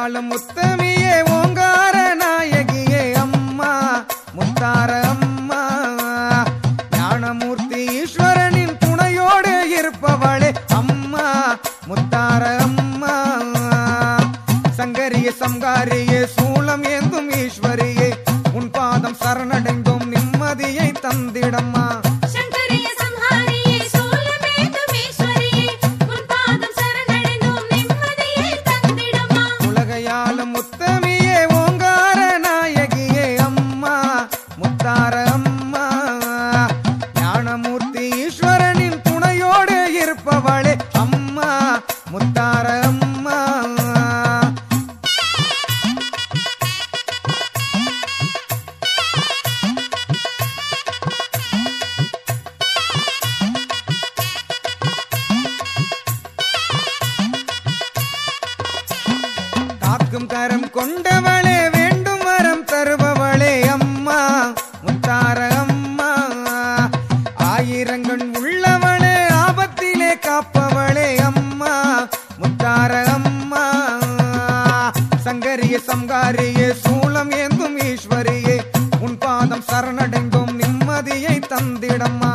ஆளும் முத்தமியே ஓங்கார நாயகியே அம்மா முத்தார அம்மா. ஞானமூர்த்தி ஈஸ்வரனின் துணையோடு இருப்பவளே அம்மா முத்தார அம்மா. சங்கரியே சங்காரியே சூளம் ஏந்தும் ஈஸ்வரியே உன் பாதம் சரணடைந்தோம் நிம்மதியை தந்திடம்மா. உள்ளவனே ஆபத்திலே காப்பவளே அம்மா முத்தார அம்மா. சங்கரிய சங்காரியே சூலம் ஏந்தும் ஈஸ்வரியே உன் பாதம் சரணடைந்தோம் நிம்மதியை தந்திடம்மா.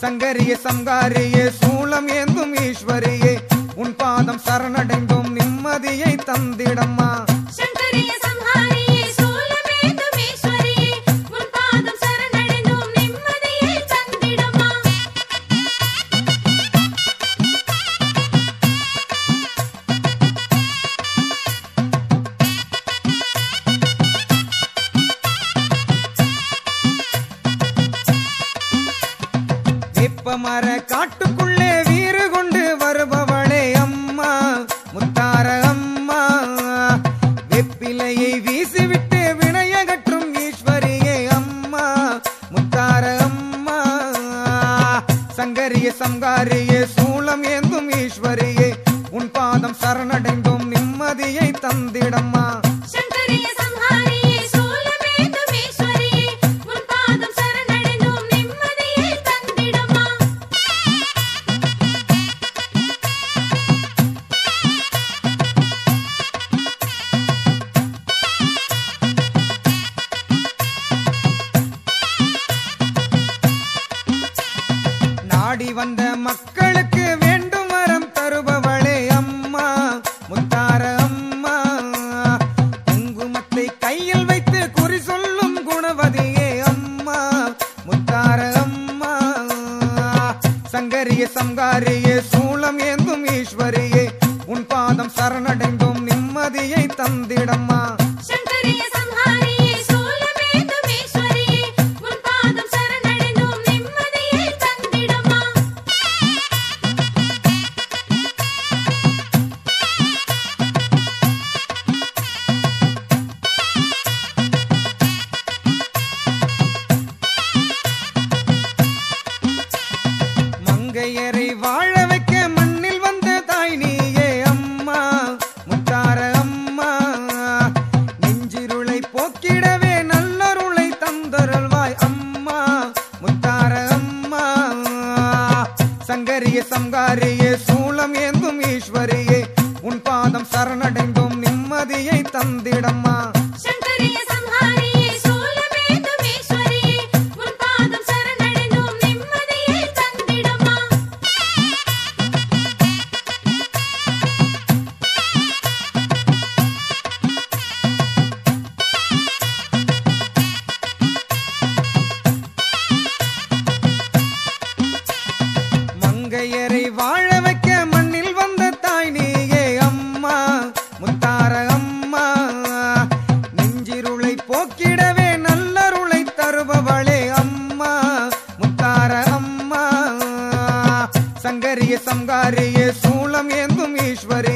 சங்கரியே சங்காரியே சூளம் ஏந்தும் ஈஸ்வரியே உன் பாதம் சரணடைந்தோம் நிம்மதியை தந்தி. விட்டு வினையகற்றும் ஈஸ்வரியே அம்மா முத்தார அம்மா. சங்கரியே சங்காரியே சூளம் ஏந்தும் ஈஸ்வரியே உன் பாதம் சரணடைந்தோம் நிம்மதியை தந்திடம்மா. வந்திடம்மா. சங்கரியே சங்காரியே சூளம் ஏந்தும் ஈஸ்வரியே உன் பாதம் சரணடைந்தோம் நிம்மதியை தந்திடம்? ready.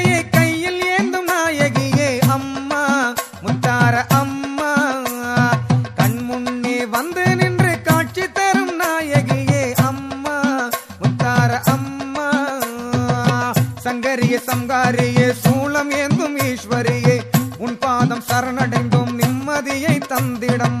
சூலங்காரியே சூலம் ஏந்தும் ஈஸ்வரியே உன் பாதம் சரணடைந்தோம் நிம்மதியை தந்திடம்.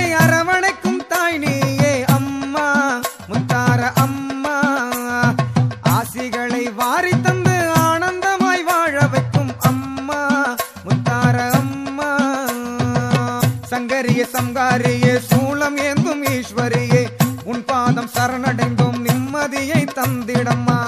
அலங்காரியே சூளம் ஏந்தும் ஈஸ்வரியே உன் பாதம் சரணடைந்தோம் நிம்மதியை தந்திடம்மா.